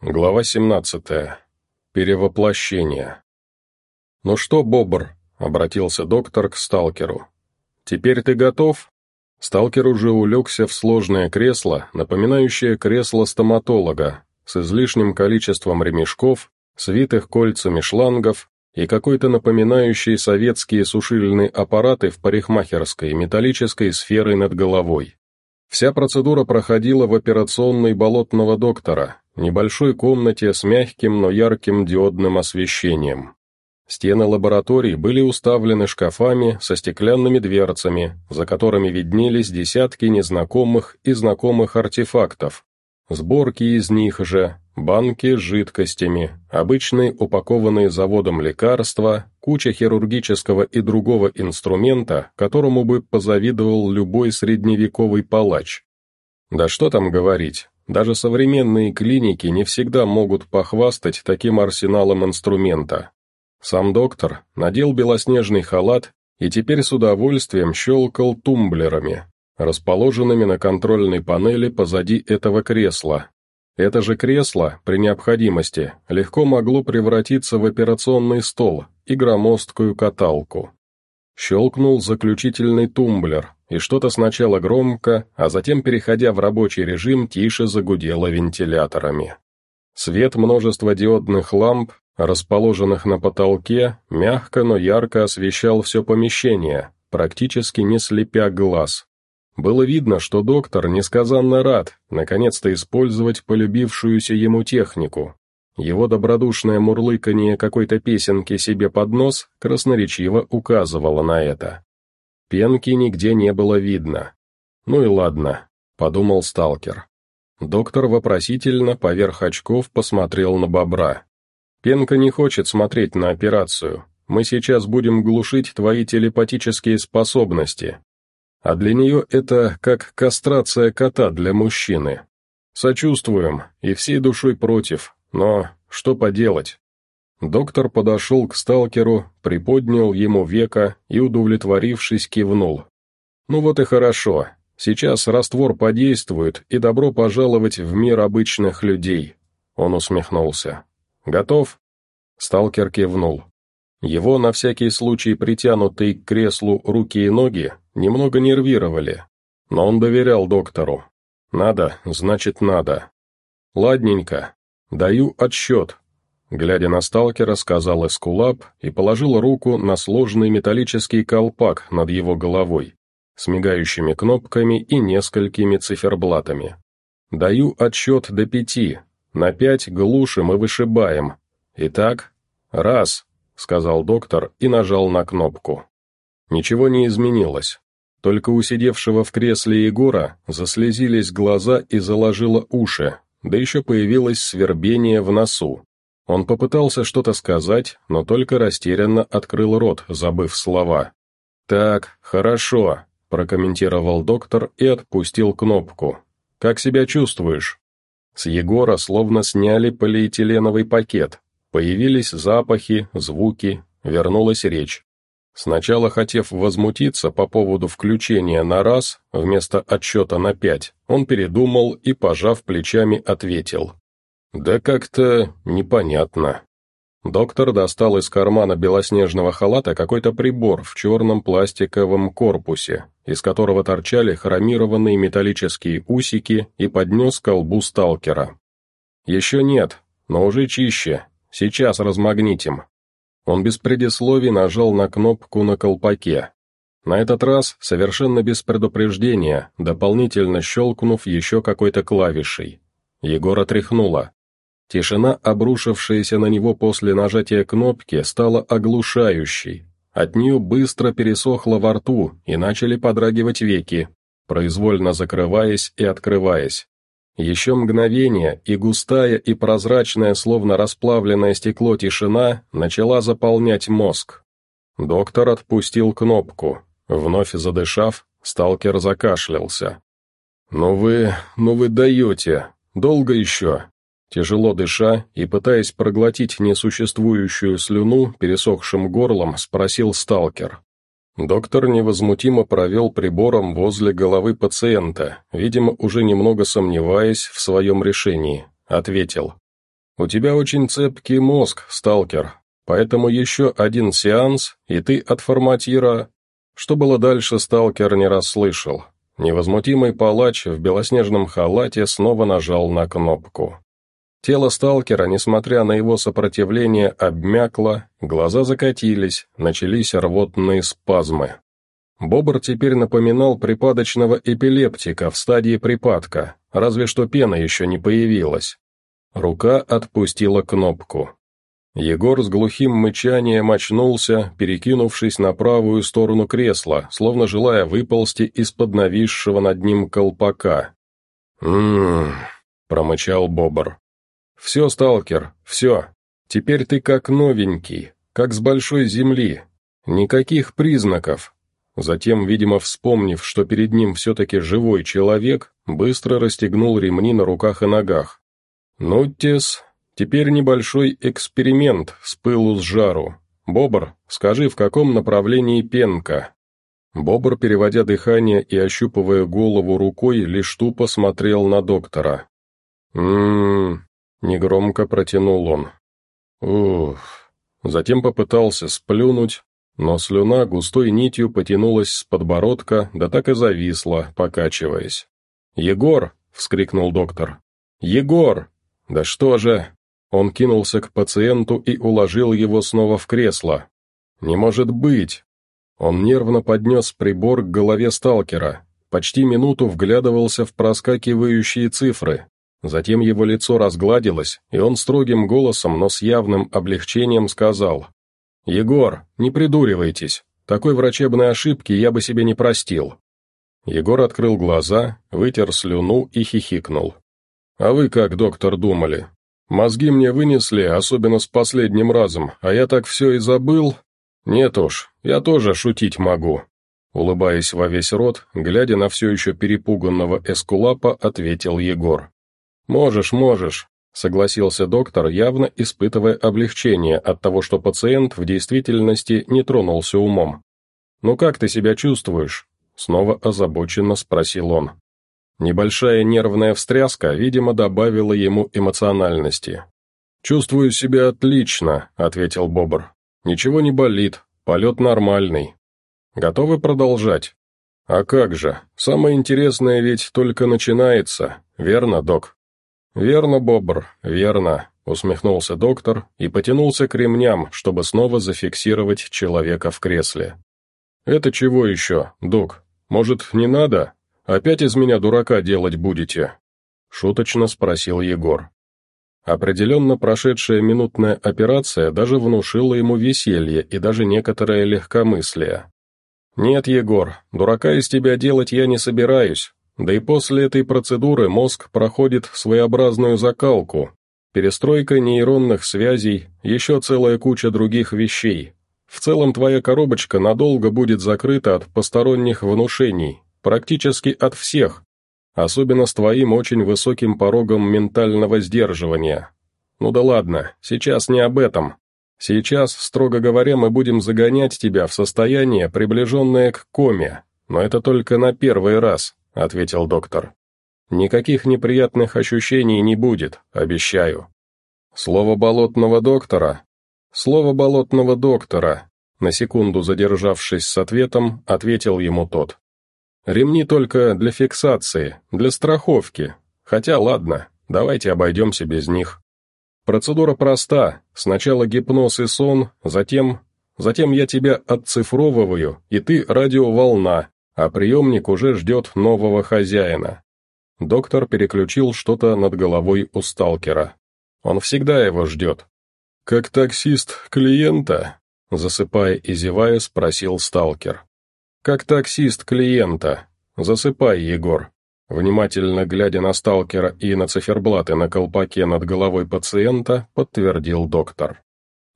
Глава 17. Перевоплощение. «Ну что, Бобр?» — обратился доктор к сталкеру. «Теперь ты готов?» Сталкер уже улегся в сложное кресло, напоминающее кресло стоматолога, с излишним количеством ремешков, свитых кольцами шлангов и какой-то напоминающий советские сушильные аппараты в парикмахерской металлической сферой над головой. Вся процедура проходила в операционной болотного доктора, небольшой комнате с мягким, но ярким диодным освещением. Стены лабораторий были уставлены шкафами со стеклянными дверцами, за которыми виднелись десятки незнакомых и знакомых артефактов. Сборки из них же, банки с жидкостями, обычные упакованные заводом лекарства, куча хирургического и другого инструмента, которому бы позавидовал любой средневековый палач. Да что там говорить, даже современные клиники не всегда могут похвастать таким арсеналом инструмента. Сам доктор надел белоснежный халат и теперь с удовольствием щелкал тумблерами, расположенными на контрольной панели позади этого кресла. Это же кресло, при необходимости, легко могло превратиться в операционный стол и громоздкую каталку. Щелкнул заключительный тумблер, и что-то сначала громко, а затем, переходя в рабочий режим, тише загудело вентиляторами. Свет множества диодных ламп, расположенных на потолке, мягко, но ярко освещал все помещение, практически не слепя глаз. Было видно, что доктор несказанно рад наконец-то использовать полюбившуюся ему технику. Его добродушное мурлыканье какой-то песенки себе под нос красноречиво указывало на это. Пенки нигде не было видно. «Ну и ладно», — подумал сталкер. Доктор вопросительно поверх очков посмотрел на бобра. «Пенка не хочет смотреть на операцию. Мы сейчас будем глушить твои телепатические способности. А для нее это как кастрация кота для мужчины. Сочувствуем и всей душой против, но что поделать? Доктор подошел к сталкеру, приподнял ему века и, удовлетворившись, кивнул. «Ну вот и хорошо. Сейчас раствор подействует, и добро пожаловать в мир обычных людей». Он усмехнулся. «Готов?» Сталкер кивнул. Его на всякий случай притянутые к креслу руки и ноги немного нервировали, но он доверял доктору. «Надо, значит надо». «Ладненько. Даю отсчет, Глядя на сталкера, сказал Эскулап и положил руку на сложный металлический колпак над его головой, с мигающими кнопками и несколькими циферблатами. «Даю отсчет до пяти. На пять глушим и вышибаем. Итак, раз», — сказал доктор и нажал на кнопку. Ничего не изменилось. Только у сидевшего в кресле Егора заслезились глаза и заложило уши, да еще появилось свербение в носу. Он попытался что-то сказать, но только растерянно открыл рот, забыв слова. «Так, хорошо», – прокомментировал доктор и отпустил кнопку. «Как себя чувствуешь?» С Егора словно сняли полиэтиленовый пакет. Появились запахи, звуки, вернулась речь. Сначала хотев возмутиться по поводу включения на раз вместо отсчета на пять, он передумал и, пожав плечами, ответил. «Да как-то непонятно». Доктор достал из кармана белоснежного халата какой-то прибор в черном пластиковом корпусе, из которого торчали хромированные металлические усики и поднес к колбу сталкера. «Еще нет, но уже чище. Сейчас размагнитим». Он без предисловий нажал на кнопку на колпаке. На этот раз, совершенно без предупреждения, дополнительно щелкнув еще какой-то клавишей. Егора тряхнуло. Тишина, обрушившаяся на него после нажатия кнопки, стала оглушающей. От нее быстро пересохло во рту и начали подрагивать веки, произвольно закрываясь и открываясь. Еще мгновение, и густая и прозрачная, словно расплавленное стекло тишина, начала заполнять мозг. Доктор отпустил кнопку. Вновь задышав, сталкер закашлялся. «Ну вы... ну вы даете. Долго еще?» Тяжело дыша и пытаясь проглотить несуществующую слюну пересохшим горлом, спросил сталкер. Доктор невозмутимо провел прибором возле головы пациента, видимо, уже немного сомневаясь в своем решении, ответил. У тебя очень цепкий мозг, сталкер, поэтому еще один сеанс, и ты отформатира...» Что было дальше, сталкер не расслышал. Невозмутимый палач в белоснежном халате снова нажал на кнопку. Тело сталкера, несмотря на его сопротивление, обмякло, глаза закатились, начались рвотные спазмы. Бобр теперь напоминал припадочного эпилептика в стадии припадка, разве что пена еще не появилась. Рука отпустила кнопку. Егор с глухим мычанием очнулся, перекинувшись на правую сторону кресла, словно желая выползти из-под нависшего над ним колпака. «М-м-м», промычал Бобр. «Все, сталкер, все. Теперь ты как новенький, как с большой земли. Никаких признаков, Затем, видимо, вспомнив, что перед ним все-таки живой человек, быстро расстегнул ремни на руках и ногах. «Ну, Тес, теперь небольшой эксперимент с пылу с жару. Бобр, скажи, в каком направлении пенка?» Бобр, переводя дыхание и ощупывая голову рукой, лишь тупо смотрел на доктора. «М-м-м», негромко протянул он. «Уф». Затем попытался сплюнуть, но слюна густой нитью потянулась с подбородка, да так и зависла, покачиваясь. «Егор!» — вскрикнул доктор. «Егор! Да что же!» Он кинулся к пациенту и уложил его снова в кресло. «Не может быть!» Он нервно поднес прибор к голове сталкера, почти минуту вглядывался в проскакивающие цифры. Затем его лицо разгладилось, и он строгим голосом, но с явным облегчением сказал «Егор, не придуривайтесь. Такой врачебной ошибки я бы себе не простил». Егор открыл глаза, вытер слюну и хихикнул. «А вы как, доктор, думали? Мозги мне вынесли, особенно с последним разом, а я так все и забыл? Нет уж, я тоже шутить могу». Улыбаясь во весь рот, глядя на все еще перепуганного эскулапа, ответил Егор. «Можешь, можешь, согласился доктор, явно испытывая облегчение от того, что пациент в действительности не тронулся умом. «Ну как ты себя чувствуешь?» — снова озабоченно спросил он. Небольшая нервная встряска, видимо, добавила ему эмоциональности. «Чувствую себя отлично», — ответил Бобр. «Ничего не болит, полет нормальный. Готовы продолжать?» «А как же, самое интересное ведь только начинается, верно, док?» «Верно, Бобр, верно», — усмехнулся доктор и потянулся к ремням, чтобы снова зафиксировать человека в кресле. «Это чего еще, док? Может, не надо? Опять из меня дурака делать будете?» — шуточно спросил Егор. Определенно прошедшая минутная операция даже внушила ему веселье и даже некоторое легкомыслие. «Нет, Егор, дурака из тебя делать я не собираюсь, да и после этой процедуры мозг проходит своеобразную закалку, перестройка нейронных связей, еще целая куча других вещей. В целом твоя коробочка надолго будет закрыта от посторонних внушений, практически от всех, особенно с твоим очень высоким порогом ментального сдерживания. Ну да ладно, сейчас не об этом. Сейчас, строго говоря, мы будем загонять тебя в состояние, приближенное к коме, но это только на первый раз. — ответил доктор. «Никаких неприятных ощущений не будет, обещаю». «Слово болотного доктора?» «Слово болотного доктора», на секунду задержавшись с ответом, ответил ему тот. «Ремни только для фиксации, для страховки. Хотя ладно, давайте обойдемся без них. Процедура проста. Сначала гипноз и сон, затем... Затем я тебя отцифровываю, и ты радиоволна, а приемник уже ждет нового хозяина. Доктор переключил что-то над головой у сталкера. Он всегда его ждет. «Как таксист клиента?» Засыпая и зевая, спросил сталкер. «Как таксист клиента?» «Засыпай, Егор». Внимательно глядя на сталкера и на циферблаты на колпаке над головой пациента, подтвердил доктор.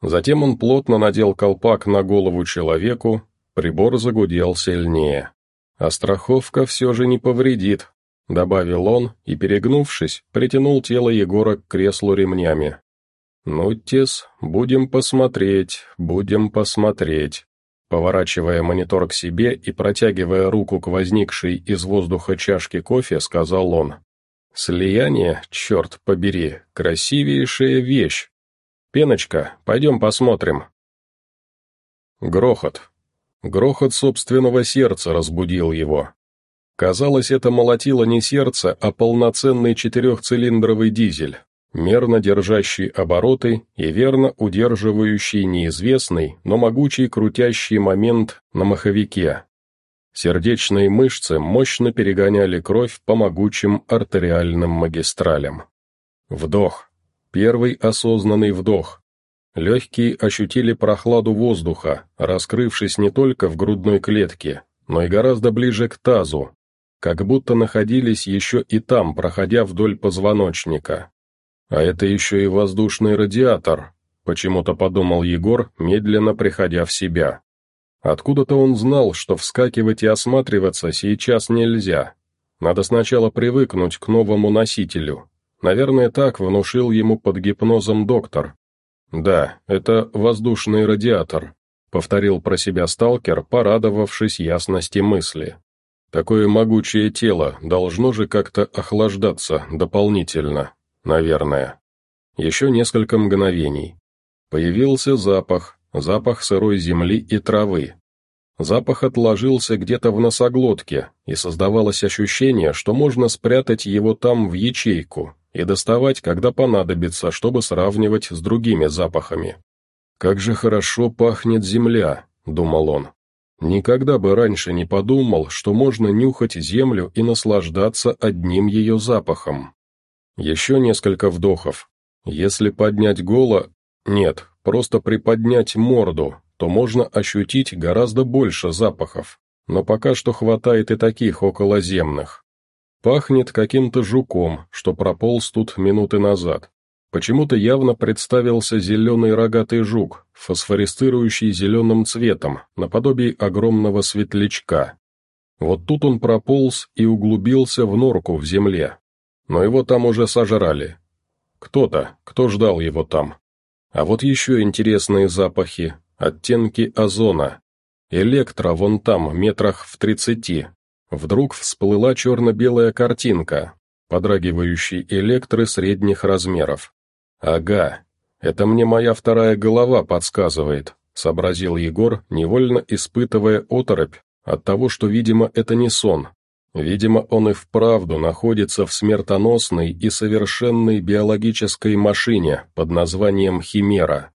Затем он плотно надел колпак на голову человеку, прибор загудел сильнее. «А страховка все же не повредит», — добавил он и, перегнувшись, притянул тело Егора к креслу ремнями. «Ну, Тес, будем посмотреть, будем посмотреть». Поворачивая монитор к себе и протягивая руку к возникшей из воздуха чашке кофе, сказал он. Слияние, черт побери, красивейшая вещь. Пеночка, пойдем посмотрим. Грохот. Грохот собственного сердца разбудил его. Казалось, это молотило не сердце, а полноценный четырехцилиндровый дизель, мерно держащий обороты и верно удерживающий неизвестный, но могучий крутящий момент на маховике. Сердечные мышцы мощно перегоняли кровь по могучим артериальным магистралям. Вдох. Первый осознанный вдох. Легкие ощутили прохладу воздуха, раскрывшись не только в грудной клетке, но и гораздо ближе к тазу, как будто находились еще и там, проходя вдоль позвоночника. А это еще и воздушный радиатор, почему-то подумал Егор, медленно приходя в себя. Откуда-то он знал, что вскакивать и осматриваться сейчас нельзя. Надо сначала привыкнуть к новому носителю. Наверное, так внушил ему под гипнозом доктор. «Да, это воздушный радиатор», — повторил про себя сталкер, порадовавшись ясности мысли. Такое могучее тело должно же как-то охлаждаться дополнительно, наверное. Еще несколько мгновений. Появился запах, запах сырой земли и травы. Запах отложился где-то в носоглотке, и создавалось ощущение, что можно спрятать его там в ячейку и доставать, когда понадобится, чтобы сравнивать с другими запахами. «Как же хорошо пахнет земля», — думал он. Никогда бы раньше не подумал, что можно нюхать землю и наслаждаться одним ее запахом. Еще несколько вдохов. Если поднять голо... Нет, просто приподнять морду, то можно ощутить гораздо больше запахов, но пока что хватает и таких околоземных. Пахнет каким-то жуком, что прополз тут минуты назад. Почему-то явно представился зеленый рогатый жук, фосфорицирующий зеленым цветом, наподобие огромного светлячка. Вот тут он прополз и углубился в норку в земле. Но его там уже сожрали. Кто-то, кто ждал его там. А вот еще интересные запахи, оттенки озона. Электро вон там, метрах в тридцати. Вдруг всплыла черно-белая картинка, подрагивающий электры средних размеров. «Ага, это мне моя вторая голова подсказывает», — сообразил Егор, невольно испытывая оторопь от того, что, видимо, это не сон. Видимо, он и вправду находится в смертоносной и совершенной биологической машине под названием Химера.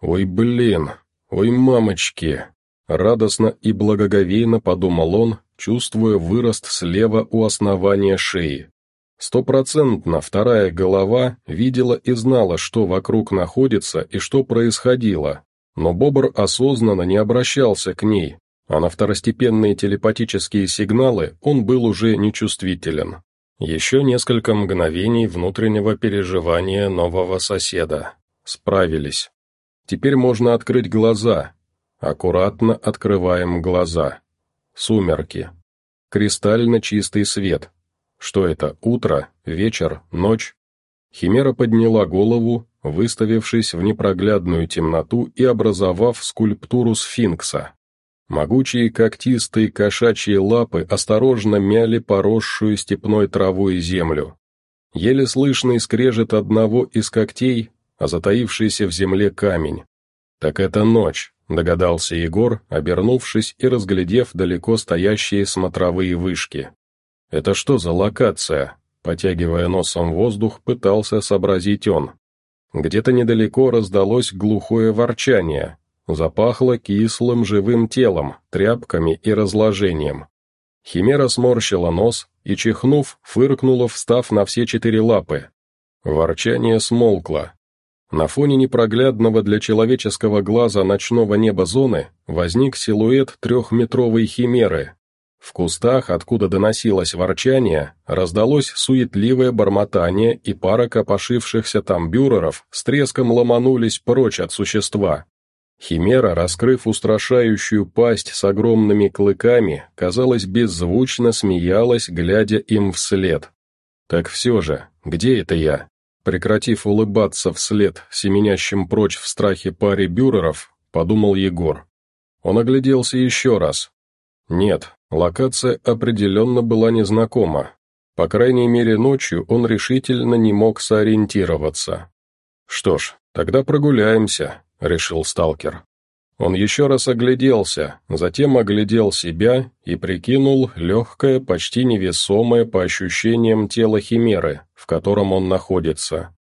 «Ой, блин, ой, мамочки!» Радостно и благоговейно подумал он, чувствуя вырост слева у основания шеи. Стопроцентно вторая голова видела и знала, что вокруг находится и что происходило, но Бобр осознанно не обращался к ней, а на второстепенные телепатические сигналы он был уже нечувствителен. Еще несколько мгновений внутреннего переживания нового соседа. Справились. Теперь можно открыть глаза. Аккуратно открываем глаза. Сумерки. Кристально чистый свет, что это, утро, вечер, ночь? Химера подняла голову, выставившись в непроглядную темноту и образовав скульптуру сфинкса. Могучие когтистые кошачьи лапы осторожно мяли поросшую степной травой землю. Еле слышный скрежет одного из когтей, а затаившийся в земле камень. «Так это ночь», — догадался Егор, обернувшись и разглядев далеко стоящие смотровые вышки. «Это что за локация?» Потягивая носом воздух, пытался сообразить он. Где-то недалеко раздалось глухое ворчание. Запахло кислым живым телом, тряпками и разложением. Химера сморщила нос и, чихнув, фыркнула, встав на все четыре лапы. Ворчание смолкло. На фоне непроглядного для человеческого глаза ночного неба зоны возник силуэт трехметровой химеры, в кустах, откуда доносилось ворчание, раздалось суетливое бормотание, и пара копошившихся там бюреров с треском ломанулись прочь от существа. Химера, раскрыв устрашающую пасть с огромными клыками, казалось, беззвучно смеялась, глядя им вслед. «Так все же, где это я?» Прекратив улыбаться вслед семенящим прочь в страхе паре бюреров, подумал Егор. Он огляделся еще раз. Нет, Локация определенно была незнакома. По крайней мере, ночью он решительно не мог сориентироваться. «Что ж, тогда прогуляемся», — решил сталкер. Он еще раз огляделся, затем оглядел себя и прикинул легкое, почти невесомое по ощущениям тело химеры, в котором он находится.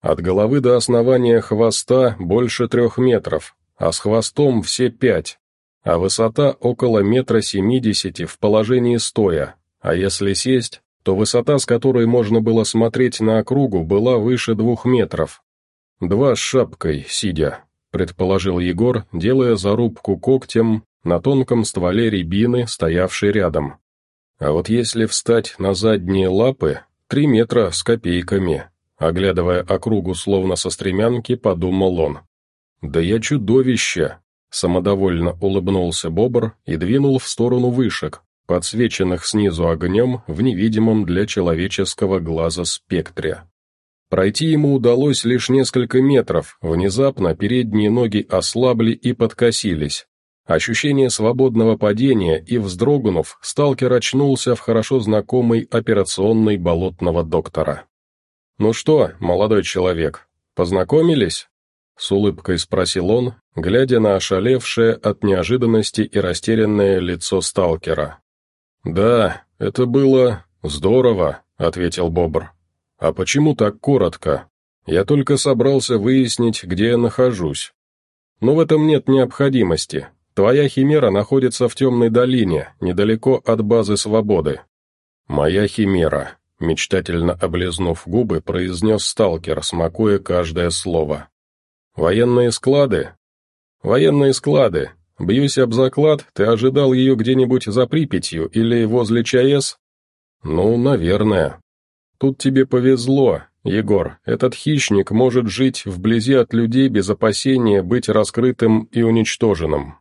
От головы до основания хвоста больше трех метров, а с хвостом все пять, а высота около метра семидесяти в положении стоя, а если сесть, то высота, с которой можно было смотреть на округу, была выше двух метров. Два с шапкой, сидя предположил Егор, делая зарубку когтем на тонком стволе рябины, стоявшей рядом. А вот если встать на задние лапы, три метра с копейками, оглядывая округу словно со стремянки, подумал он. «Да я чудовище!» Самодовольно улыбнулся Бобр и двинул в сторону вышек, подсвеченных снизу огнем в невидимом для человеческого глаза спектре. Пройти ему удалось лишь несколько метров, внезапно передние ноги ослабли и подкосились. Ощущение свободного падения и, вздрогнув, сталкер очнулся в хорошо знакомой операционной болотного доктора. «Ну что, молодой человек, познакомились?» С улыбкой спросил он, глядя на ошалевшее от неожиданности и растерянное лицо сталкера. «Да, это было здорово», — ответил Бобр. «А почему так коротко? Я только собрался выяснить, где я нахожусь. Но в этом нет необходимости. Твоя химера находится в темной долине, недалеко от базы свободы». «Моя химера», — мечтательно облизнув губы, произнес сталкер, смакуя каждое слово. «Военные склады?» «Военные склады. Бьюсь об заклад, ты ожидал ее где-нибудь за Припятью или возле ЧАЭС?» «Ну, наверное», Тут тебе повезло, Егор, этот хищник может жить вблизи от людей без опасения быть раскрытым и уничтоженным.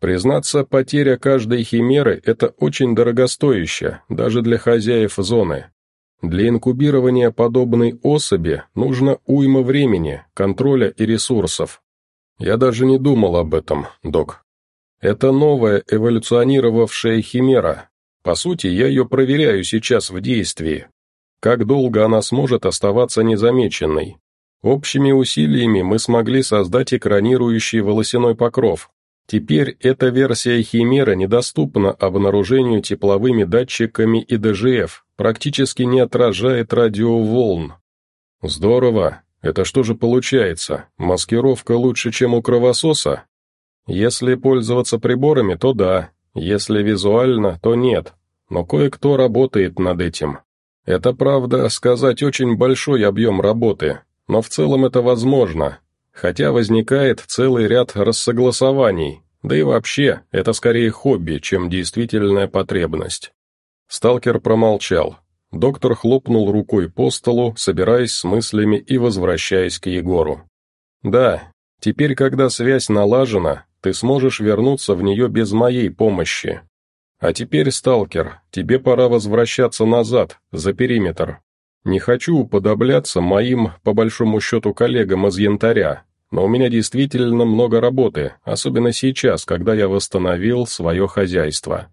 Признаться, потеря каждой химеры – это очень дорогостояще, даже для хозяев зоны. Для инкубирования подобной особи нужно уйма времени, контроля и ресурсов. Я даже не думал об этом, док. Это новая эволюционировавшая химера. По сути, я ее проверяю сейчас в действии, как долго она сможет оставаться незамеченной? Общими усилиями мы смогли создать экранирующий волосяной покров. Теперь эта версия Химера недоступна обнаружению тепловыми датчиками и ДЖФ, практически не отражает радиоволн. Здорово. Это что же получается? Маскировка лучше, чем у кровососа? Если пользоваться приборами, то да. Если визуально, то нет. Но кое-кто работает над этим. Это, правда, сказать очень большой объем работы, но в целом это возможно, хотя возникает целый ряд рассогласований, да и вообще, это скорее хобби, чем действительная потребность. Сталкер промолчал. Доктор хлопнул рукой по столу, собираясь с мыслями и возвращаясь к Егору. «Да, теперь, когда связь налажена, ты сможешь вернуться в нее без моей помощи, а теперь, сталкер, тебе пора возвращаться назад, за периметр. Не хочу уподобляться моим, по большому счету, коллегам из янтаря, но у меня действительно много работы, особенно сейчас, когда я восстановил свое хозяйство».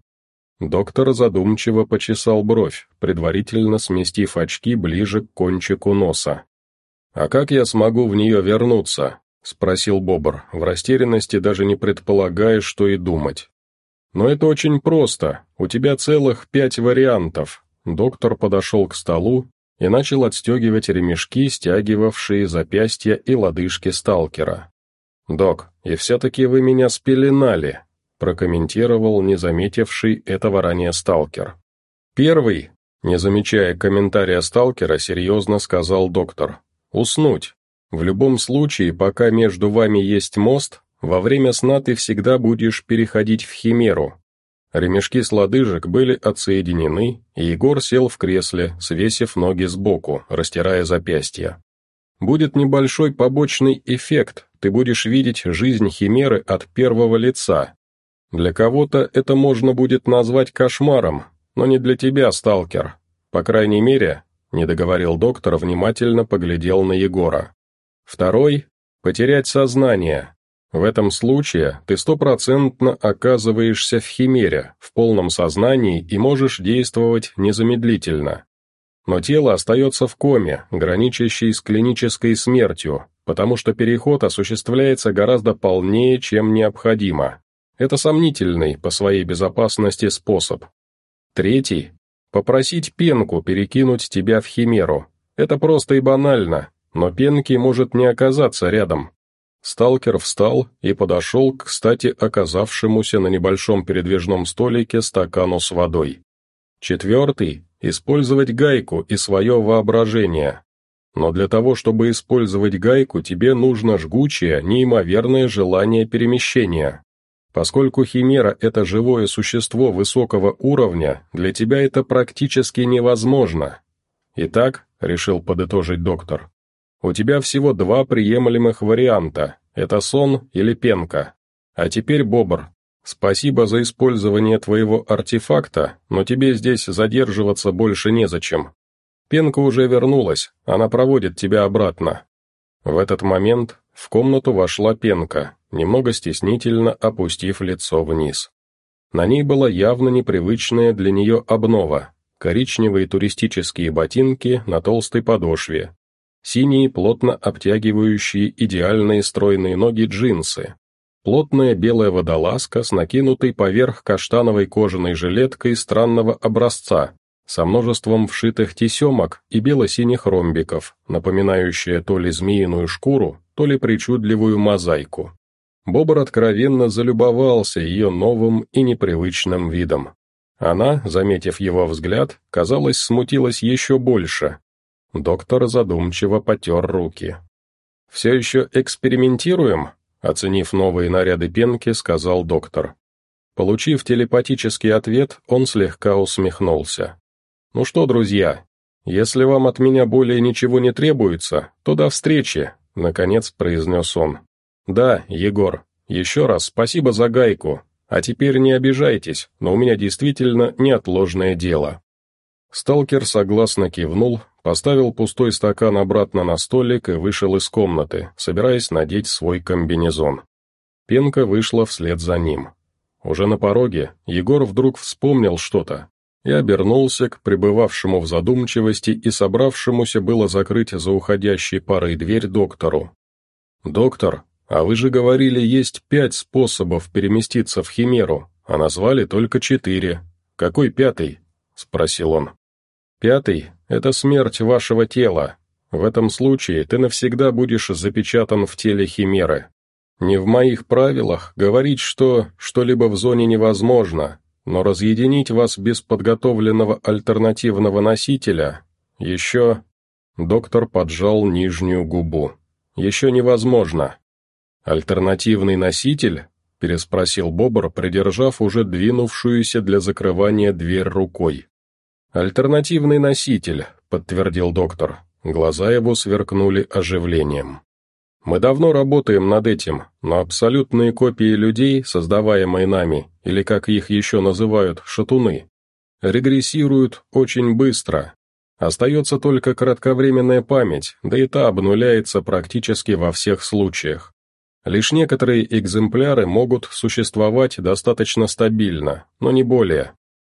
Доктор задумчиво почесал бровь, предварительно сместив очки ближе к кончику носа. «А как я смогу в нее вернуться?» — спросил Бобр, в растерянности даже не предполагая, что и думать. «Но это очень просто. У тебя целых пять вариантов». Доктор подошел к столу и начал отстегивать ремешки, стягивавшие запястья и лодыжки сталкера. «Док, и все-таки вы меня спеленали», прокомментировал не заметивший этого ранее сталкер. «Первый», не замечая комментария сталкера, серьезно сказал доктор, «уснуть. В любом случае, пока между вами есть мост, во время сна ты всегда будешь переходить в химеру. Ремешки с лодыжек были отсоединены, и Егор сел в кресле, свесив ноги сбоку, растирая запястья. Будет небольшой побочный эффект, ты будешь видеть жизнь химеры от первого лица. Для кого-то это можно будет назвать кошмаром, но не для тебя, сталкер. По крайней мере, не договорил доктор, внимательно поглядел на Егора. Второй — потерять сознание, в этом случае ты стопроцентно оказываешься в химере, в полном сознании и можешь действовать незамедлительно. Но тело остается в коме, граничащей с клинической смертью, потому что переход осуществляется гораздо полнее, чем необходимо. Это сомнительный по своей безопасности способ. Третий – попросить пенку перекинуть тебя в химеру. Это просто и банально, но пенки может не оказаться рядом. Сталкер встал и подошел к, кстати, оказавшемуся на небольшом передвижном столике стакану с водой. Четвертый – использовать гайку и свое воображение. Но для того, чтобы использовать гайку, тебе нужно жгучее, неимоверное желание перемещения. Поскольку Химера – это живое существо высокого уровня, для тебя это практически невозможно. Итак, решил подытожить доктор, у тебя всего два приемлемых варианта – это сон или пенка. А теперь, Бобр, спасибо за использование твоего артефакта, но тебе здесь задерживаться больше незачем. Пенка уже вернулась, она проводит тебя обратно. В этот момент в комнату вошла Пенка, немного стеснительно опустив лицо вниз. На ней была явно непривычная для нее обнова, коричневые туристические ботинки на толстой подошве, синие плотно обтягивающие идеальные стройные ноги джинсы, плотная белая водолазка с накинутой поверх каштановой кожаной жилеткой странного образца, со множеством вшитых тесемок и бело-синих ромбиков, напоминающая то ли змеиную шкуру, то ли причудливую мозаику. Бобр откровенно залюбовался ее новым и непривычным видом. Она, заметив его взгляд, казалось, смутилась еще больше, Доктор задумчиво потер руки. «Все еще экспериментируем?» Оценив новые наряды пенки, сказал доктор. Получив телепатический ответ, он слегка усмехнулся. «Ну что, друзья, если вам от меня более ничего не требуется, то до встречи», — наконец произнес он. «Да, Егор, еще раз спасибо за гайку, а теперь не обижайтесь, но у меня действительно неотложное дело». Сталкер согласно кивнул, поставил пустой стакан обратно на столик и вышел из комнаты, собираясь надеть свой комбинезон. Пенка вышла вслед за ним. Уже на пороге Егор вдруг вспомнил что-то и обернулся к пребывавшему в задумчивости и собравшемуся было закрыть за уходящей парой дверь доктору. «Доктор, а вы же говорили, есть пять способов переместиться в Химеру, а назвали только четыре. Какой пятый?» — спросил он. Пятый — это смерть вашего тела. В этом случае ты навсегда будешь запечатан в теле Химеры. Не в моих правилах говорить, что что-либо в зоне невозможно, но разъединить вас без подготовленного альтернативного носителя еще... Доктор поджал нижнюю губу. «Еще невозможно». «Альтернативный носитель?» — переспросил Бобр, придержав уже двинувшуюся для закрывания дверь рукой. «Альтернативный носитель», — подтвердил доктор. Глаза его сверкнули оживлением. «Мы давно работаем над этим, но абсолютные копии людей, создаваемые нами, или как их еще называют, шатуны, регрессируют очень быстро. Остается только кратковременная память, да и та обнуляется практически во всех случаях. Лишь некоторые экземпляры могут существовать достаточно стабильно, но не более.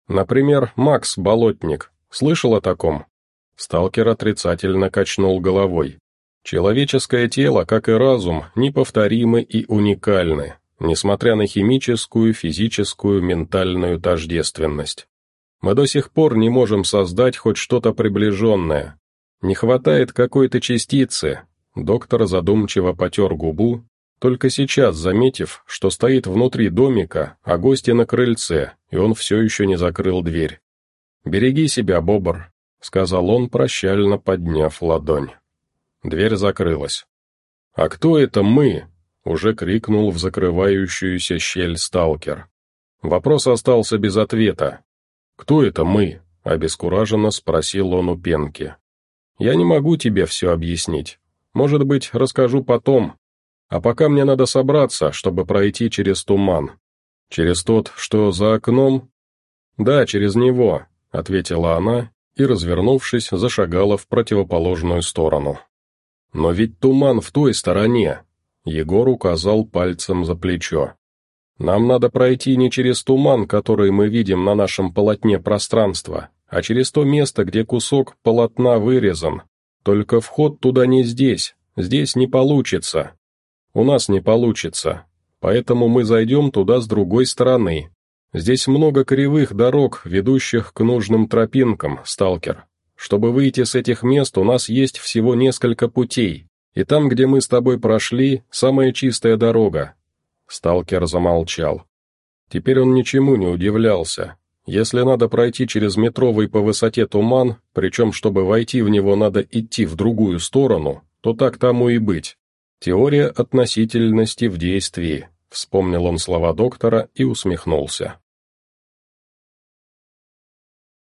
Например, Макс Болотник. Слышал о таком? Сталкер отрицательно качнул головой. Человеческое тело, как и разум, неповторимы и уникальны, несмотря на химическую, физическую, ментальную тождественность. Мы до сих пор не можем создать хоть что-то приближенное. Не хватает какой-то частицы. Доктор задумчиво потер губу только сейчас, заметив, что стоит внутри домика, а гости на крыльце, и он все еще не закрыл дверь. «Береги себя, Бобр», — сказал он, прощально подняв ладонь. Дверь закрылась. «А кто это мы?» — уже крикнул в закрывающуюся щель сталкер. Вопрос остался без ответа. «Кто это мы?» — обескураженно спросил он у Пенки. «Я не могу тебе все объяснить. Может быть, расскажу потом, а пока мне надо собраться, чтобы пройти через туман. Через тот, что за окном? Да, через него, ответила она и, развернувшись, зашагала в противоположную сторону. Но ведь туман в той стороне. Егор указал пальцем за плечо. Нам надо пройти не через туман, который мы видим на нашем полотне пространства, а через то место, где кусок полотна вырезан. Только вход туда не здесь, здесь не получится. У нас не получится, поэтому мы зайдем туда с другой стороны. Здесь много кривых дорог, ведущих к нужным тропинкам, сталкер. Чтобы выйти с этих мест, у нас есть всего несколько путей, и там, где мы с тобой прошли, самая чистая дорога». Сталкер замолчал. Теперь он ничему не удивлялся. Если надо пройти через метровый по высоте туман, причем чтобы войти в него надо идти в другую сторону, то так тому и быть. Теория относительности в действии, вспомнил он слова доктора и усмехнулся.